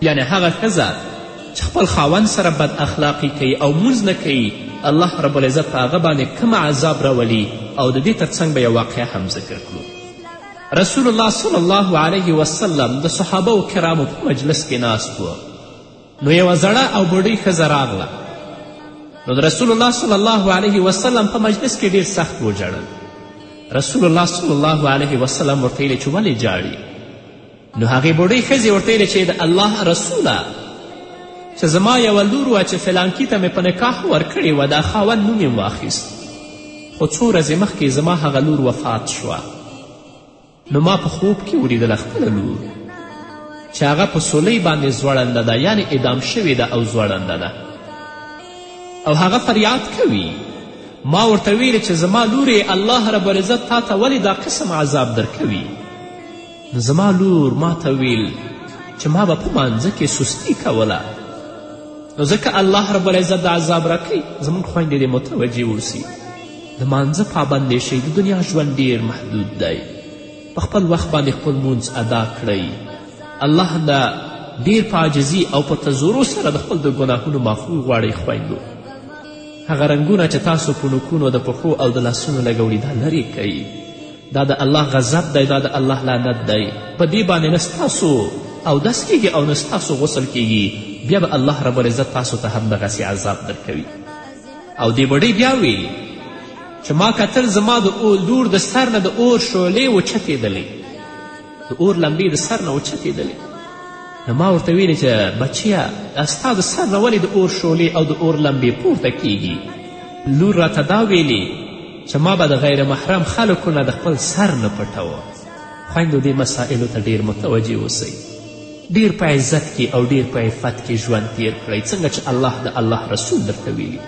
یعنې هغه ښځه چې خپل خاوند سره بد اخلاقي کوي او مونځ نه کوي الله رب العزت په هغه باندې کوم عذاب راولي او د دې ترڅنګ به یو واقعه هم ذکر کړو رسول الله صلی الله علیه وسلم د صحابه و کرامو په مجلس کې ناست و نو یوه زړه او بوډۍ ښځه راغله نو د رسول الله صلی الله علیه وسلم په مجلس کې ډیر سخت وژړل رسول الله صلی الله علیه وسلم ورته ویلې چې ولې جاړي نو هغې بوډۍ ښځې ورته ویلې چې د الله رسوله چې زما یوه لور وه چې فلانکي ته مې په نکاح ورکړې وه دا خاوند نوم یې واخیست خو څو ورځې مخکې زما هغه لور وفات شوه نو ما په خوب کې ولیدله خپله لور چې هغه په سولۍ باندې ځوړنده ده یعنې اعدام شوې ده او ځوړنده ده او هغه فریاد کوي ما ورته ویلې چې زما لورې الله رب العزت تا ته ولې دا قسم عذاب درکوي نو زما لور ما ته ویل چې ما به په مانځه کې سستی کوله نو ځکه الله رب العزت د عذاب راکوي زموږ خویندې دې متوجه اوسي د مانځه پابندې شئ د دنیا ژوند ډیر محدود دی په خپل وخت باندې خپل مونځ ادا کړئ الله نه ډیر په عاجزي او په تزورو سره د خپل د ګناهونو معفو غواړئ خویندو هغه رنګونه چې تاسو په نوکونو د پښو او د لاسونو لګوړي دا لرې کوي دا د الله غضب دی دا د الله لعنت دی په دې باندې نه ستاسو اودس کیږي او نه ستاسو غسل کیږي بیا به الله رب العزت تاسو ته هم دغسې عذاب درکوي او دې بډۍ بیا وی چې ما کتل زما د لور د سر نه د اور شعلې وچتېدلې د اور لمبې د سر نه وچتېدلې نو ما ورته ویلې چې بچیه دا ستا د سر نه ولې د اور شعلې او د اور لمبې پورته کیږي لور راته دا ویلې چې ما به د غیر محرم خلکو نه د خپل سر نه پټوه خویندو دې مسائلو ته ډیر متوجه اوسئ ډیر په عزت کې او ډیر په عفت کې ژوند تیر کړئ څنګه چې الله د الله رسول درته ویلي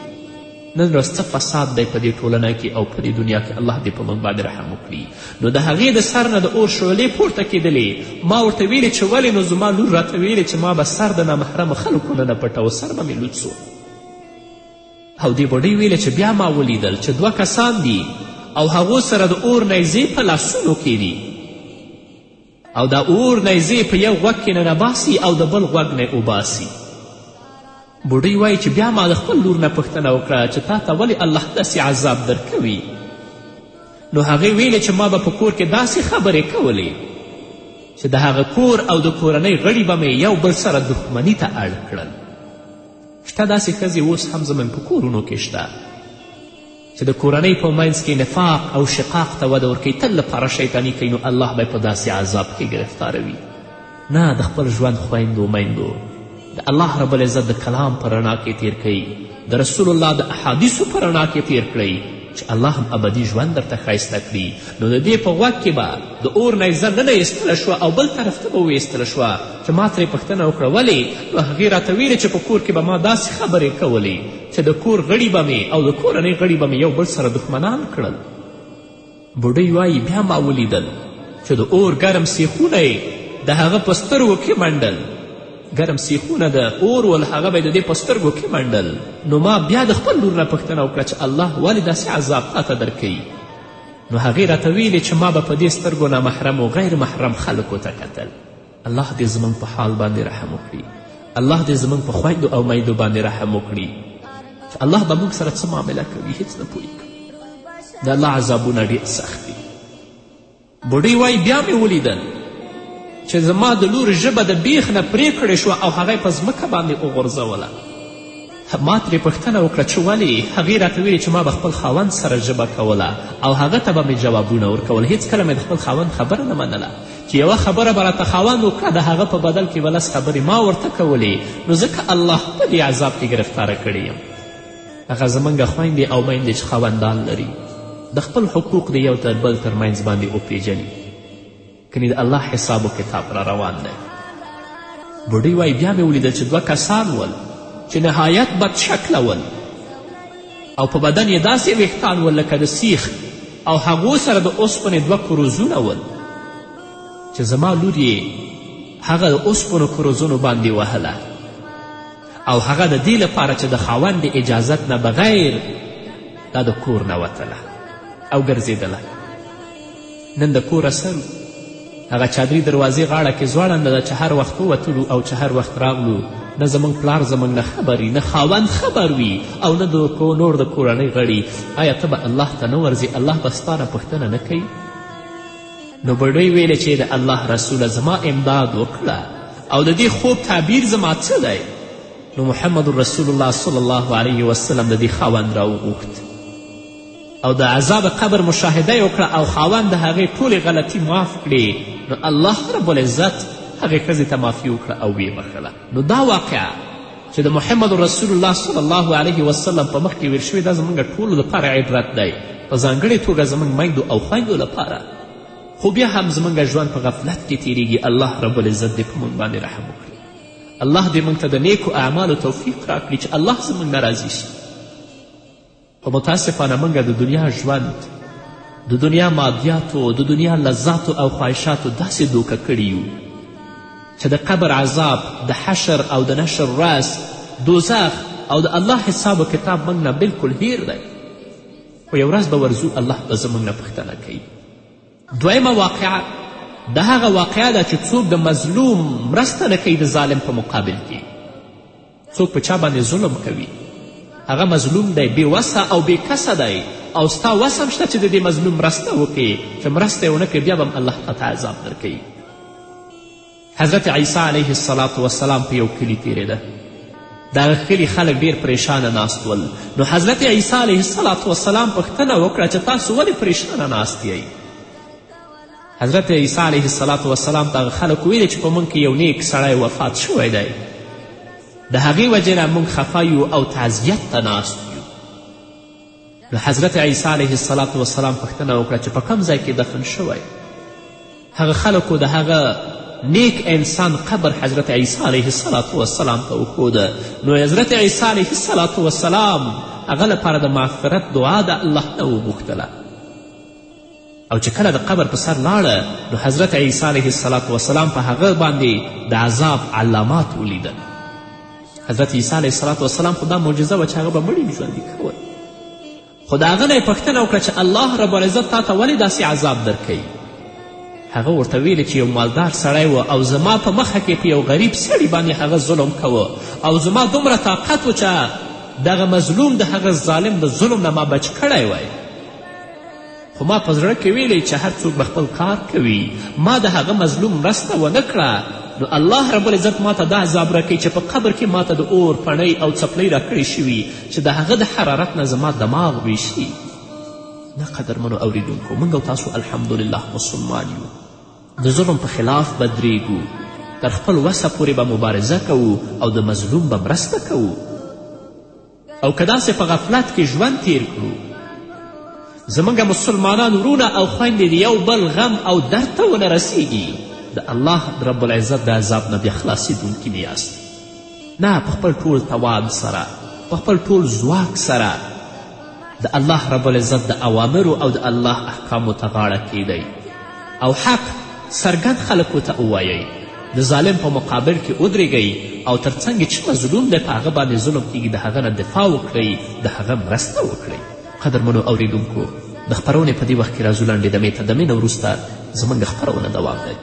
نن ورځ څه فساد دی په دې ټولنه کې او په دې دنیا کې الله دې په موږ باندې رحم وکړي نو د هغې د سر نه د اور شعلې پورته کېدلې ما ورته ویلې چې ولې نو زما لور راته ویلې چې ما به سر د نامحرمو خلکو نه نه پټوه سر به مې لوڅ سو او دې بوډۍ ویلې چې بیا ما ولیدل چې دوه کسان دي او هغو سره د اور نیزې په لاسونو کې دي او دا اور نیزې په یو غوږ کې ننباسي او د بل غوږ نه اوباسي بوډۍ وایي چې بیا ما د خپل لور نه پوښتنه وکړه چې تا ته ولې الله داسې عذاب درکوي نو هغې ویلې چې ما به په کور کې داسې خبرې کولې چې د هغه کور او د کورنۍ غړي به مې یو بل سره دښمني ته اړ کړل شته داسې ښځې اوس هم زموږ په کورونو کې شته چې د کورنۍ په منځ کې نفاق او شقاق ته وده ورکوي تل لپاره شیطاني کوي نو الله به په داسې عذاب کې ګرفتاروي نه د خپل ژوند خویندو میندو د الله رب العزت د کلام په رڼا کې تیر کوي د رسول الله د احادیثو په رڼا کې تیر کړئ چې الله هم ابدي ژوند درته ښایسته کړي نو د دې په غوږ کې به د اور نیزه نه ایستله شوه او بل طرف ته به ویستله شوه چې ما ترې پوښتنه وکړه ولې نو هغې راته ویلې چې په کور کې به ما داسې خبرې کولې چې د کور غړي به مې او د کورنۍ غړي به مې یو بل سره دښمنان کړل بوډۍ وایي بیا ما ولیدل چې د اور ګرم سیخونه یې د هغه په سترګو کې منډل ګرم سیخونه د اور ول هغه به یې د دې په سترګو کې منډل نو ما بیا د خپل لور نه پوښتنه وکړه چې الله ولې داسې عذاب تا ته درکوي نو هغې راته ویلې چې ما به په دې سترګو نامحرمو غیر محرم خلکو ته کتل الله دې زموږ په حال باندې رحم وکړي الله دې زموږ په خویندو او میندو باندې رحم وکړي چې الله به موږ سره څه معامله کوي هیڅ نه پوهېږو د الله عذابونه ډېر سخت دي بوډۍ وایي بیا مې ولیدل چې زما د لور ژبه د بیخ نه پرې کړې شوه او هغه په ځمکه باندې وغورځوله ما ترې پوښتنه وکړه چې ولې هغې راته ویلې چې ما به خپل خاوند سره ژبه کوله او هغه ته به مې جوابونه ورکول هیڅکله مې د خپل خاوند خبره نه منله چې یوه خبره به راته خاوند وکړه د هغه په بدل کې به لس خبرې ما ورته کولې نو ځکه الله په دې عذاب کې ګرفتاره کړې یم هغه زموږ خویندې او میندې چې خاوندان لري د خپل حقوق د یو تر بل ترمنځ باندې وپیژني کني د الله حساب و کتاب را روان دی بوډۍ وایي بیا مې ولیدل چې دوه کسان ول چې نهایت بد شکله ول او په بدن یې داسې ویښتان ول لکه د سیخ او هغو سره د اوسپنې دوه کروزونه ول چې زما لور یې هغه د اوسپنو کروزونو باندې وهله او هغه د دې لپاره چې د خاوند د اجازت نه بغیر دا د کور نه وتله او ګرځېدله نن د کوره سرو هغه چادري دروازې غاړه کې ځوړنده ده چې هر وخت ووتلو او چې هر وخت راغلو نه زموږ پلار زموږ نه خبر وي نه خاوند خبر وي او نه د نور د کورنۍ غړي آیا ته به الله ته نه ورځې الله به ستا نه پوښتنه نه کوي نو بډوی ویلې چې د الله رسوله زما امداد وکړه او د دې خوب تعبیر زما څه دی نو محمد رسول الله صلی الله علیه وسلم د دې خاوند راوغوښت او د عذاب قبر مشاهده یې وکړه او خاوند د هغې ټولې غلطي معاف کړې نو الله رب العزت هغې ښځې ته معافي وکړه او ویې بخښله نو دا واقعه چې د محمد رسول الله صلی الله علیه وسلم په مخ کې ویل شوې دا زموږ ټولو لپاره عبرت دی په ځانګړې توګه زموږ میندو او خویندو لپاره خو بیا هم زموږ ژوند په غفلت کې تیریږي الله رب العزت دې په موږ باندې رحم وکړي الله دې موږ ته د نیکو اعمالو توفیق راکړي چې الله زموږ نه راضي شي خو متاسفانه موږ د دنیا ژوند د دنیا مادیاتو د دنیا لذاتو او خواهشاتو داسې دوکه کړي یو چې د قبر عذاب د حشر او د نشر راس دوزخ او د الله حساب و کتاب موږ نه بلکل هیر دی خو یو ورځ به ورځو الله به زموږ نه پوښتنه کوي دویمه واقعه د هغه واقعه ده چې څوک د مظلوم مرسته نه کوي د ظالم په مقابل کې څوک په چا باندې ظلم کوي هغه مظلوم دی بې وسه او بې کسه دی او ستا وس هم شته چې د دې مظلوم مرسته وکړې که مرسته یې ونه کړې بیا به هم الله تا ته عذاب درکوي حضرت عیسی علیه السلام وسلام په یو کلي تیرېده د هغه کلي خلک ډیر پریشانه ناست ول نو حضرت عیسی علیه السلام وسلام پوښتنه وکړه چې تاسو ولې پریشانه ناست یئ حضرت عیسی علیه السلام وسلام ته هغه خلک ویلې چې په موږ کې یو نیک سړی وفات شوی دی د هغې وجې نه موږ خفه یو او تعذیت ته ناست یو نو حضرت عیسی علیه السلام وسلام پوښتنه وکړه چې په کوم ځای کې دفن شوی هغه خلکو د هغه نیک انسان قبر حضرت عیسی علیه السلام وسلام ته وښوده نو حضرت عیسی علیه السلام وسلام هغه لپاره د معفرت دعا د الله نه وغوښتله او چې کله د قبر په سر لاړه نو حضرت عیسی علیه السلام وسلام په هغه باندې د عذاب علامات ولیدل حضرت عیسی علیه السلام وسلام خو دا معجزه وه چې هغه به مړي ژوندي کول خو د هغه نه یې پوښتنه وکړه چې الله رب العزت تا ته ولې داسې عذاب درکوي هغه ورته ویلې چې یو مالدار سړی و او زما په مخه کې په یو غریب سړي باندې هغه ظلم کوه او زما دومره طاقت و چې دغه مظلوم د هغه ظالم د ظلم نه ما بچ کړی وای خو ما په زړه کې ویلی چې هر څوک به خپل کار کوي ما د هغه مظلوم مرسته ونه کړه نو الله رب العزت ما ته دا عذاب راکوي چې په قبر کې ما ته د اور پڼۍ او څپلۍ راکړې شوي چې د هغه د حرارت نه زما دماغ ویشي نه قدرمنو اوریدونکو موږ او تاسو الحمدلله مسلمان یو د ظلم په خلاف به درېږو تر خپل وسه پورې به مبارزه کوو او د مظلوم به مرسته کوو او که داسې په غفلت کې ژوند تیر کړو زموږ مسلمانان ورونه او خویندې د یو بل غم او درد ته ونه رسیږي د الله رب العزت د عذاب نه بیا خلاصېدونکي نه یاست نه په خپل ټول توان سره په خپل ټول ځواک سره د الله رب العزت د اوامرو او د الله احکامو ته غاړه کیدئ او حق څرګند خلکو ته ووایئ د ظالم په مقابل کې ودرېږئ او تر څنګ چې مظلوم دی په هغه باندې ظلم کیږي د هغه نه دفاع وکړئ د هغه مرسته وکړئ قدرمنو اوریدونکو د خپرونې په دې وخت کې راځو لنډې دمې ته دمې نه وروسته زموږ خپرونه دوام لري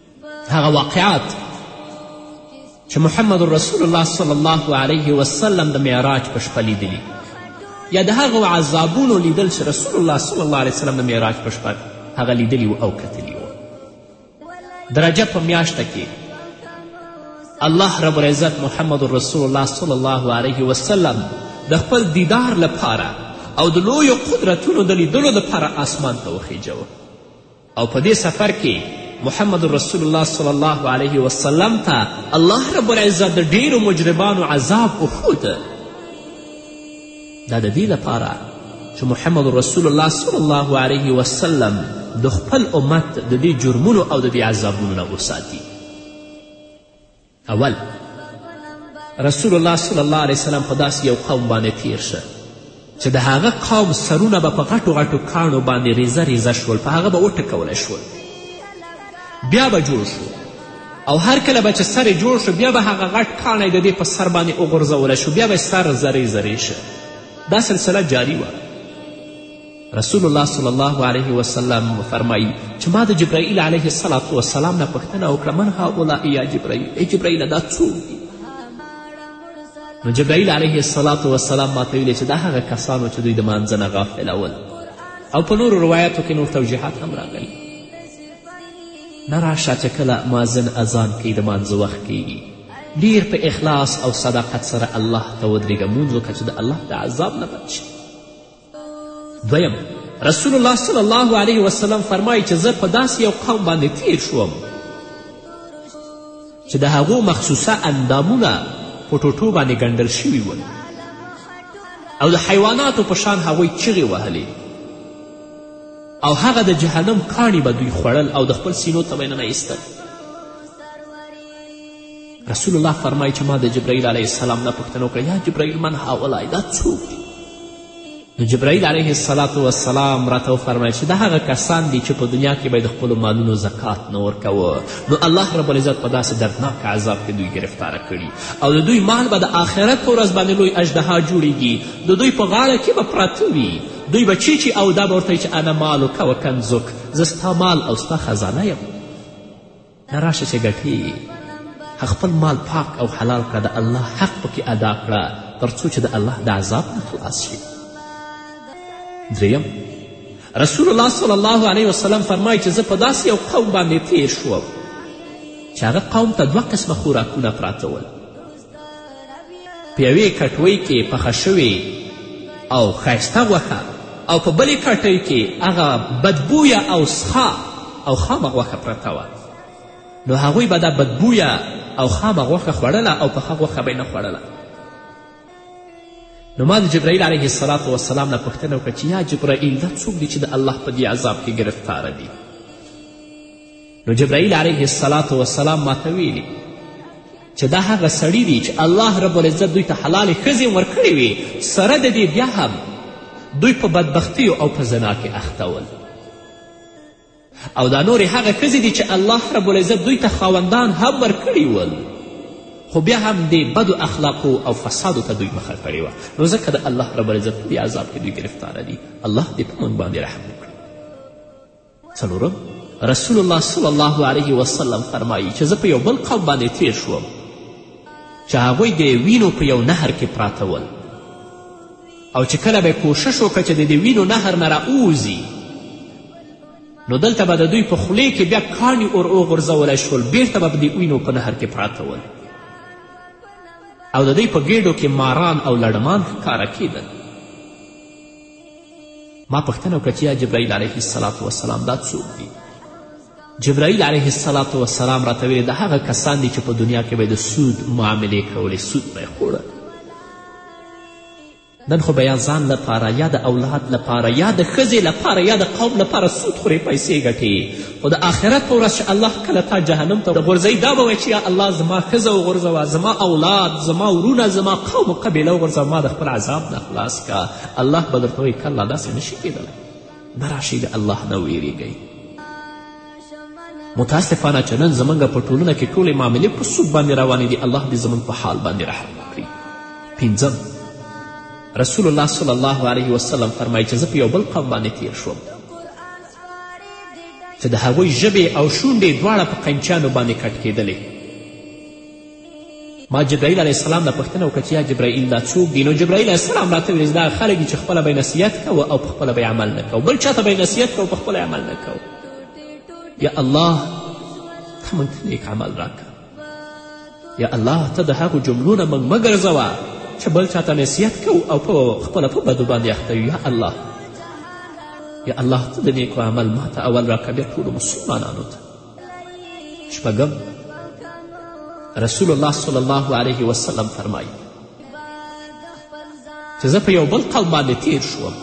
هغه واقعات چې محمد رسول الله صلی الله علیه وسلم د معراج په شپه لیدلي یا د هغو عذابونو لیدل چې رسول الله صلی الله علیه وسلم د معراج په شپه هغه لیدلي او کتلي وو د رجب په میاشته کې الله رب العزت محمد رسول الله صلی الله علیه وسلم د خپل دیدار لپاره او د لویو قدرتونو د لیدلو لپاره آسمان ته وخیجوه او په دې سفر کې محمد رسول الله صلی الله علیه وسلم ته الله رب العزت د ډیرو مجرمانو عذاب وښود دا د دې لپاره چې محمد رسول الله صلی الله علیه وسلم د خپل امت د دې جرمونو او د دې عذابونو نه وساتي اول رسول الله صلی الله علیه وسلم په داسې یو قوم باندې تیر شه چې د هغه قوم سرونه به په غټو غټو کاڼو باندې ریزه ریزه شول په هغه به وټکول شول بیا به جوړ شو او هر کله به چې سر جوړ شو بیا به هغه غټ کاڼی د دې په سر باندې وغورځول شو بیا به سر زری زری شه دا سلسله جاری وه رسول الله صلی الله علیه وسلم فرمایی چې ما د جبرائیل علیه السلام وسلام نه پوښتنه وکړه من هؤلاء یا جبرائیل ای جبرائیل دا څوک دي نو جبرائیل علیه السلام وسلام ما ته ویلې چې دا هغه کسانو چې دوی د مانځه نه غافله ول او په نورو روایاتو کې نور توجیحات هم راغلي نه راشه چې کله مازن اذان کوي د مانځه وخت کیږي ډیر په اخلاص او صداقت سره الله ته ودرېږه مونځ وکړه چې د الله د عذاب نه بچ دویم رسول الله صلی الله علیه وسلم فرمایي چې زه په داسې یو قوم باندې تیر شوم چې د هغو مخصوصه اندامونه په ټوټو باندې ګنډل شوي ول او د حیواناتو په شان هغوی چغې وهلې او هغه د جهنم کاڼي به دوی خوړل او د خپل سینو ته به یې ننه ایستل رسول الله فرمایي چې ما د جبرائیل علیه السلام نه پوښتنه وکړه یا جبرائیل من هاولای دا څوک دي نو جبرائیل علیه السلام وسلام راته وفرمیل چې دا هغه کسان دي چې په دنیا کې به د خپلو مالونو زکات نه ورکوه نو الله رب العزت په داسې دردناک عذاب کې دوی ګرفتاره کړي او د دوی مال به د آخرت په ورځ باندې لوی اژدها جوړیږي د دوی په غاړه کې به پراته وي دوی به چیچي او دا به ورته چې انا مالک و کنزک زه ستا مال او ستا خزانه یم نه راشه چې ګټې خپل مال پاک او حلال کړه د الله حق پکې ادا کړه تر څو چې د الله د عذاب نه خلاص شي دریم رسول الله صلی الله علیه وسلم فرمایي چې زه په داسې یو قوم باندې تیر شوم چې هغه قوم ته دوه قسمه خوراکونه پراته ول په یوې کټوۍ کې پخه شوې او ښایسته غوښه او په بلې کټوۍ کې هغه بدبویه او سخا او خامه غوښه پرته وه نو هغوی به دا بدبویه او خامه غوښه خوړله او پخه غوښه به یې نه خوړله نو ما د جبرائیل علیه السلام وسلام نه پوښتنه وکړه چې یا جبرائیل دا څوک دی چې د الله په دې عذاب کې ګرفتاره دي نو جبرائیل علیه السلام وسلام ماته ویلي چې دا هغه سړي دي چې الله رب العزت دوی ته حلالې ښځې ورکړې وي سره د دې بیا هم دوی په بدبختیو او په زنا کې اخته ول او دا نورې هغه ښځې دي چې الله رب العزت دوی ته خاوندان هم ورکړي ول خو بیا هم دې بدو اخلاقو او فسادو ته دوی مخه کړې وه نو ځکه د الله رب العزت په دې عذاب کې دوی ګرفتاره دي الله دې په موږ باندې رحم وکړي څلورم رسول الله صلی الله علیه وسلم فرمایی چې زه په یو بل قوم باندې تیر شوم چې هغوی د وینو په یو نهر کې پراته ول او چې کله به کوشش وکړه چې د دې وینو نهر نه راووځي نو دلته به د دوی په خولې کې بیا کاڼي اور وغورځولی شول بیرته به د وینو په نهر کې پراته ول او د دوی په ګېډو کې ماران او لړمان ښکاره کېدل ما پوښتنه وکړه چې یا جبرائیل علیه السلام دا څوک دي جبرائیل علیه السلام راته ویلې د هغه کسان دي چې په دنیا کې به د سود معاملې کولې سود به یې خوړه نن خو به یا ځان لپاره یا د اولاد لپاره یا د ښځې لپاره یا د قوم لپاره سود خورې پیسې ګټې خو د آخرت په ورځ چې الله کله تا جهنم ته غورځوي دا به وایي چې یا الله زما ښځه وغورځوه زما اولاد زما ورونه زما قوم و قبیله وغورځوه ما د خپل عذاب نه خلاص که الله به درته وایي کله داسې نشي کېدلی نه راشئ د الله نه ویریږئ متاسفانه چې نن زموږ په ټولنه کې ټولې معاملې په سود باندې روانې دي الله دې زموږ په حال باندې رحم وکړي پنځم رسول الله صلی الله علیه وسلم فرمایي چې زه په یو بل قوم باندې تیر شوم چې د هغوی ژبې او شونډې دواړه په قیمچیانو باندې کټ کېدلې ما جبرائیل علیه السلام نه پوښتنه وکړه چې یا جبرائیل دا څوک دي نو جبرائیل علیه السلام راته ویل دا خلک دي چې خپله به نصیحت کوه او په خپله به عمل نه کوه بل چاته به نصیحت کوه په خپله عمل نه کوه یا الله ته موږ ته نیک عمل راکړه یا الله ته د هغو جملو نه موږ مه ګرځوه چې بل چاته نصیحت کوو او په خپله په بدو باندې اخته یا الله یا الله ته د نیکو عمل ماته اول راکړه بیا ټولو مسلمانانو ته شپږم رسول الله صلی الله علیه وسلم فرمایي چې زه په یو بل قوم باندې تیر شوم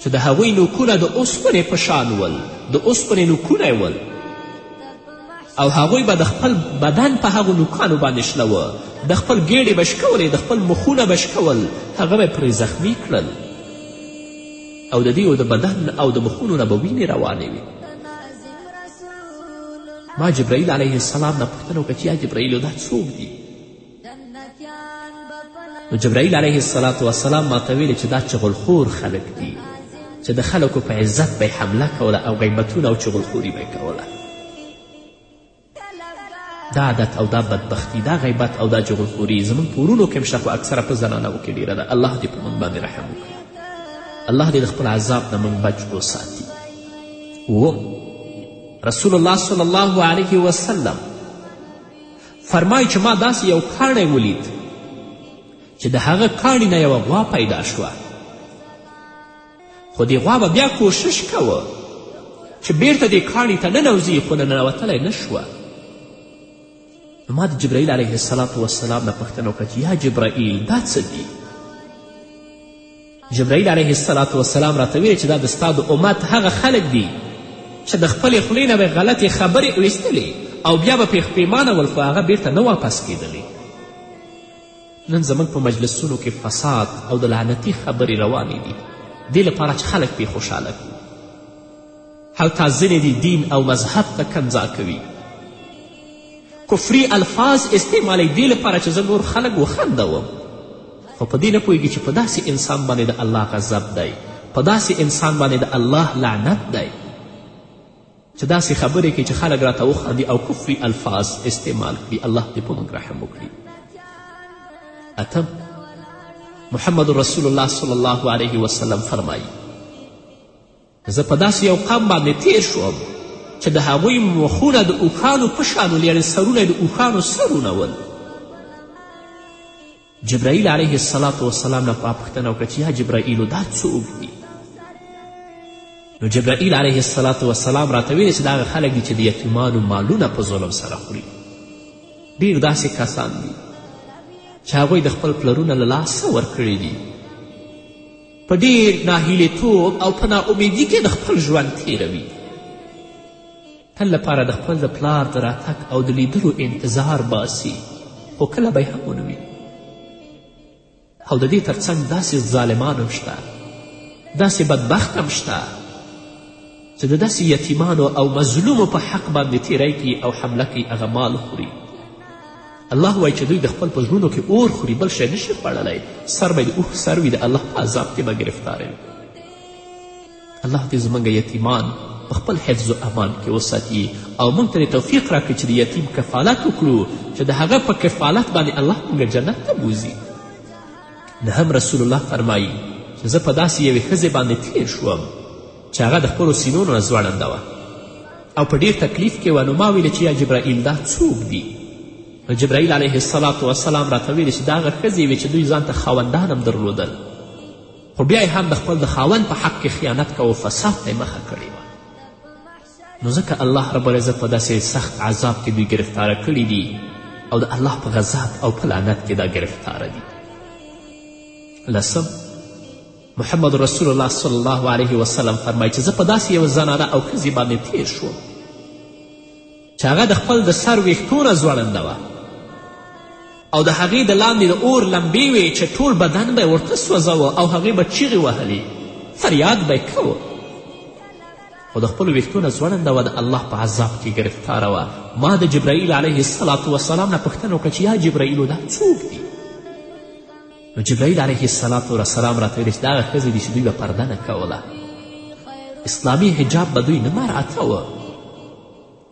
چې د هغوی نوکونه د اوسپنې په شان ول د اوسپنې نوکونه ول او هغوی به د خپل بدن په هغو نوکانو باندې شلوه د خپل ګېډې به شکولې د خپل مخونه به شکول هغه به پرې زخمی کړل او د دیو د بدن او د مخونو نه به وینې روانې وي ما جبرائیل علیه السلام نه پوښتنه وکړه چې یا جبرائیلو دا څوک دي نو جبرائیل علیه السلام وسلام ماته ویلې چې دا چغلخور خلک دي چې د خلکو په عزت به حمله کوله او غیبتونه او چغلخوري به کوله دا عادت او دا بدبختی دا غیبت او دا جغلخوري زموږ په ورونو کې هم شته خو اکثره په زنانو کې ډېره ده الله دې په موږ باندې رحم وکړي الله دې د خپل عذاب نه موږ بچ وساتي اووم رسول الله صلی الله علیه وسلم فرمای چې ما داسې یو کاڼی ولید چې د هغه کاڼي نه یوه غوا پیدا شوه خو دې غوا به بیا کوشش کوه چې بیرته دې کاڼي ته ننوځي خو ننوتلی نه شوه ما د جبرائیل علیه السلام وسلام نه پوښتنه وکړه چې یا جبرائیل دا څه دي جبرائیل علیه السلام راته ویل چې دا د ستا د امت هغه خلک دي چې د خپلې خولې نه به غلطې خبرې ویستلې او بیا به پېښپېمانه ول خو هغه بیرته نه واپس کېدلې نن زموږ په مجلسونو کې فساد او د لعنتي خبرې روانې دي دې لپاره چې خلک پې خوشحاله کړي هلته ځینې دي دین او مذهب ته کنځا کوي کفري الفاظ استعمالوي دې لپاره چې زه نور خلک وخندوم خو په دې نه پوهېږي چې په داسې انسان باندې د الله غضب دی په داسې انسان باندې د الله لعنت دی چې داسې خبرې کوي چې خلک راته وخاندي او کفري الفاظ استعمال کړي الله دې په موږ رحم وکړي اتم محمد رسول الله صلی الله علیه وسلم فرمایي زه په داسې یو قام باندې تیر شوم چې د هغوی مخونه د اوښانو په شان ول یعنې سرونه د اوښانو سرونه ول جبرائیل علیه السلام وسلام نه په پوښتنه وکړه چې یا جبرائیلو دا څوک دي نو جبرائیل علیه السلام وسلام راته ویلې چې دا هغه خلک دي چې د یتیمانو مالونه په ظلم سره خوري ډیر داسې کسان دي چې هغوی د خپل پلرونه له لاسه ورکړي دي په ډیر ناهیلې توب او په ناامیدي کې د خپل ژوند تیروي تل لپاره د خپل د پلار د راتګ او د لیدلو انتظار باسي خو کله به یې هم ونه وي او د دې ترڅنګ داسې ظالمان هم شته داسې بدبخت هم شته چې د داسې یتیمانو او مظلومو په حق باندې تیری کوي او حمله کوي هغه مال خوري الله وایي چې دوی د خپل په زړونو کې اور خوري بل شی نشي خوړلی سر به یې د اوښ سر وي د الله په عذاب کې به ګرفتاروي الله دې زموږ یتیمان په خپل حفظ و امان کې وساتي او موږ ته دې توفیق راکړي چې د یتیم کفالت وکړو چې د هغه په کفالت باندې الله موږ جنت ته بوځي نهم رسول الله فرمایي چې زه په داسې یوې ښځې باندې تیر شوم چې هغه د خپلو سینونو نه ځوړنده وه او په ډیر تکلیف کې وه نو ما ویلې چې یا جبرائیل دا څوک دي نو جبرائیل علیه السلام وسلام راته ویلې چې دا هغه ښځې وې چې دوی ځان ته خاوندان هم درلودل خو بیا هم د خپل د خاوند په حق کې خیانت کوو فساد ته یې مخه کړې وه نو ځکه الله رب العزت په داسې سخت عذاب کې دوی ګرفتاره کړي دي او د الله په غذاب او په لعنت کې دا ګرفتاره دي لسم محمد رسول الله صلی الله علیه وسلم فرمایي چې زه په داسې یوه زنانه او ښځې باندې تیر شوم چې هغه د خپل د سر ویښتونه ځوړنده وه او د هغې د لاندې د اور لمبې وې چې ټول بدن به یې ورته سوځوه او هغې به چیغې وهلې فریاد به یې کوه خو د خپلو ویښتو نه ځوړنده وه د الله په عذاب کې ګرفتاره وه ما د جبرائیل علیه السلام نه پوښتنه وکړه چې یا جبرائیلو دا څوک دي نو جبرائیل علیه السلام راته ویلې چې دغه ښځې دي چې دوی به پرده نه کوله اسلامي حجاب به دوی نه مراعتوه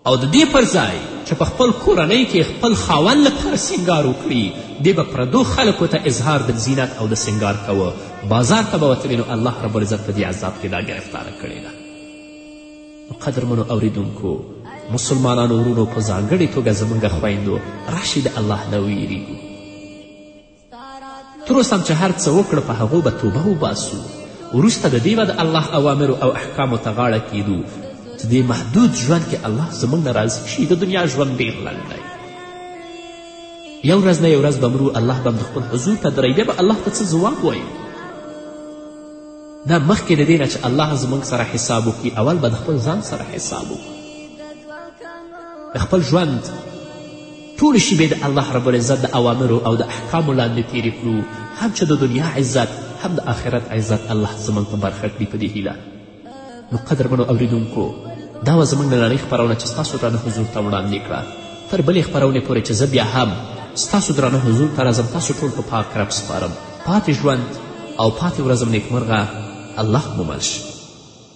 او د دې پر ځای چې په خپل کورنۍ کې خپل خاوند لپاره سینګار وکړي دې به پردو خلکو ته اظهار د زینت او د سینګار کوه بازار ته به وتلې نو الله رب العزت په دې عذاب کې دا ګرفتاره کړې ده قدرمنو اوریدونکو مسلمانانو ورونو په ځانګړې توګه زموږ خویندو راشي د الله نه ویریږو تر اوسه هم چې هر څه وکړه په هغو به توبه وباسو وروسته د دې به د الله اوامرو او احکامو ته غاړه کیدو چې دې محدود ژوند کې الله زموږ نه راضي شي د دنیا ژوند ډېر لنډ دی یو ورځ نه یو ورځ به مرو الله به د خپل حضور ته درئ بیا به الله ته څه ځواب وایو دا مخکې د دې نه چې الله زموږ سره حساب وکړي اول به د خپل ځان سره حساب وکړو د خپل ژوند ټولې شیبې د الله رب العزت د اوامرو او د احکامو لاندې تیرې کړو هم چې د دنیا عزت هم د آخرت عزت الله زموږ په برخه کړي په دې هیله نو قدرمنو اوریدونکو دا وه زموږ نننۍ خپرونه چې ستاسو درانه حضور ته وړاندې کړه تر بلې خپرونې پورې چې زه بیا هم ستاسو درانه حضور ته راځم تاسو ټول په پاک رب سپارم پاتې ژوند او پاتې ورځم نیکمرغه الله مو مل شي